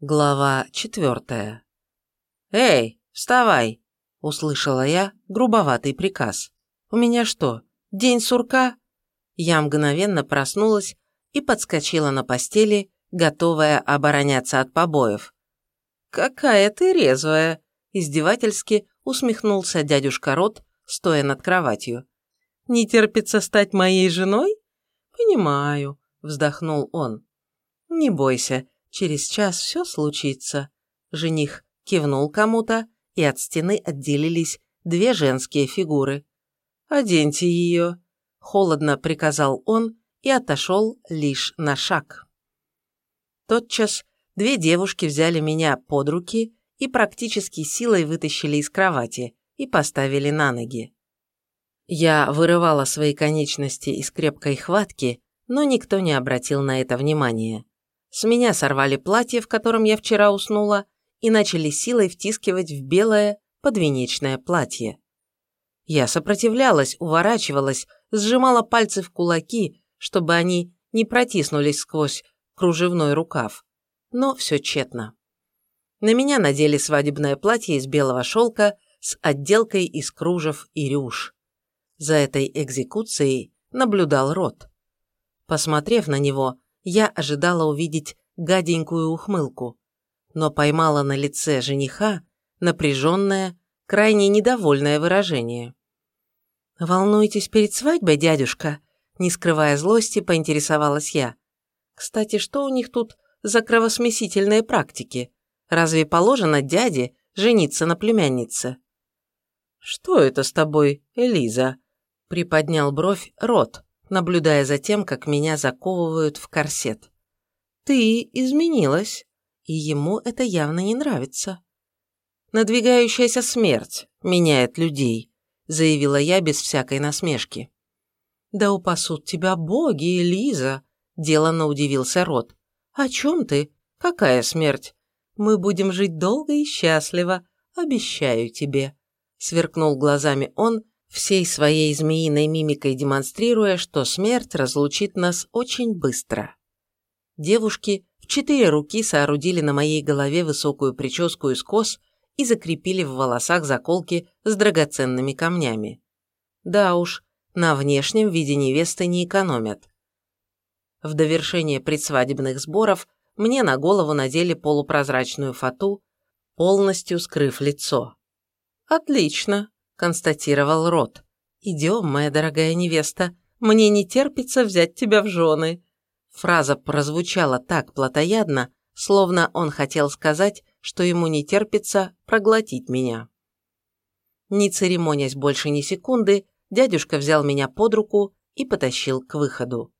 Глава четвертая. «Эй, вставай!» – услышала я грубоватый приказ. «У меня что, день сурка?» Я мгновенно проснулась и подскочила на постели, готовая обороняться от побоев. «Какая ты резвая!» – издевательски усмехнулся дядюшка Рот, стоя над кроватью. «Не терпится стать моей женой?» «Понимаю», – вздохнул он. «Не бойся, Через час все случится. Жених кивнул кому-то, и от стены отделились две женские фигуры. «Оденьте ее», – холодно приказал он и отошел лишь на шаг. Тотчас две девушки взяли меня под руки и практически силой вытащили из кровати и поставили на ноги. Я вырывала свои конечности из крепкой хватки, но никто не обратил на это внимания. С меня сорвали платье, в котором я вчера уснула, и начали силой втискивать в белое подвенечное платье. Я сопротивлялась, уворачивалась, сжимала пальцы в кулаки, чтобы они не протиснулись сквозь кружевной рукав. Но все тщетно. На меня надели свадебное платье из белого шелка с отделкой из кружев и рюш. За этой экзекуцией наблюдал рот. Посмотрев на него, я ожидала увидеть гаденькую ухмылку, но поймала на лице жениха напряженное, крайне недовольное выражение. «Волнуетесь перед свадьбой, дядюшка?» Не скрывая злости, поинтересовалась я. «Кстати, что у них тут за кровосмесительные практики? Разве положено дяде жениться на племяннице?» «Что это с тобой, Элиза?» Приподнял бровь рот, наблюдая за тем, как меня заковывают в корсет. «Ты изменилась, и ему это явно не нравится». «Надвигающаяся смерть меняет людей», заявила я без всякой насмешки. «Да упасут тебя боги, Элиза!» – деланно удивился Рот. «О чем ты? Какая смерть? Мы будем жить долго и счастливо, обещаю тебе», – сверкнул глазами он всей своей змеиной мимикой демонстрируя, что смерть разлучит нас очень быстро. Девушки в четыре руки соорудили на моей голове высокую прическу из кос и закрепили в волосах заколки с драгоценными камнями. Да уж, на внешнем виде невесты не экономят. В довершение предсвадебных сборов мне на голову надели полупрозрачную фату, полностью скрыв лицо. «Отлично», констатировал Рот. «Идем, моя дорогая невеста, мне не терпится взять тебя в жены». Фраза прозвучала так плотоядно, словно он хотел сказать, что ему не терпится проглотить меня. Не церемонясь больше ни секунды, дядюшка взял меня под руку и потащил к выходу.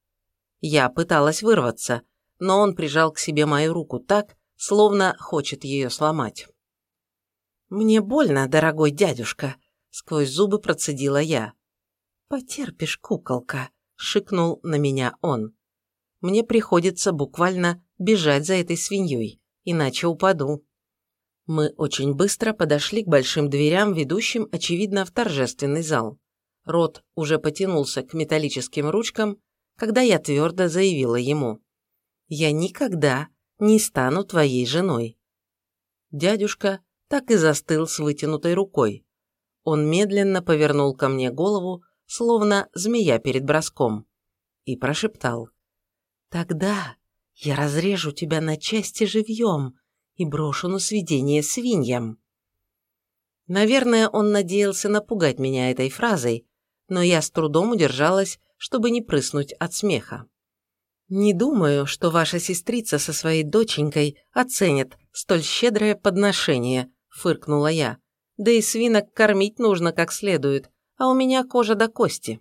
Я пыталась вырваться, но он прижал к себе мою руку так, словно хочет ее сломать. «Мне больно, дорогой дядюшка», сквозь зубы процедила я. «Потерпишь, куколка», — шикнул на меня он. «Мне приходится буквально бежать за этой свиньей, иначе упаду». Мы очень быстро подошли к большим дверям, ведущим, очевидно, в торжественный зал. Рот уже потянулся к металлическим ручкам, когда я твердо заявила ему. «Я никогда не стану твоей женой». Дядюшка так и застыл с вытянутой рукой. Он медленно повернул ко мне голову, словно змея перед броском, и прошептал. «Тогда я разрежу тебя на части живьем и брошу на свидение свиньям». Наверное, он надеялся напугать меня этой фразой, но я с трудом удержалась, чтобы не прыснуть от смеха. «Не думаю, что ваша сестрица со своей доченькой оценит столь щедрое подношение», – фыркнула я. Да и свинок кормить нужно как следует, а у меня кожа до кости.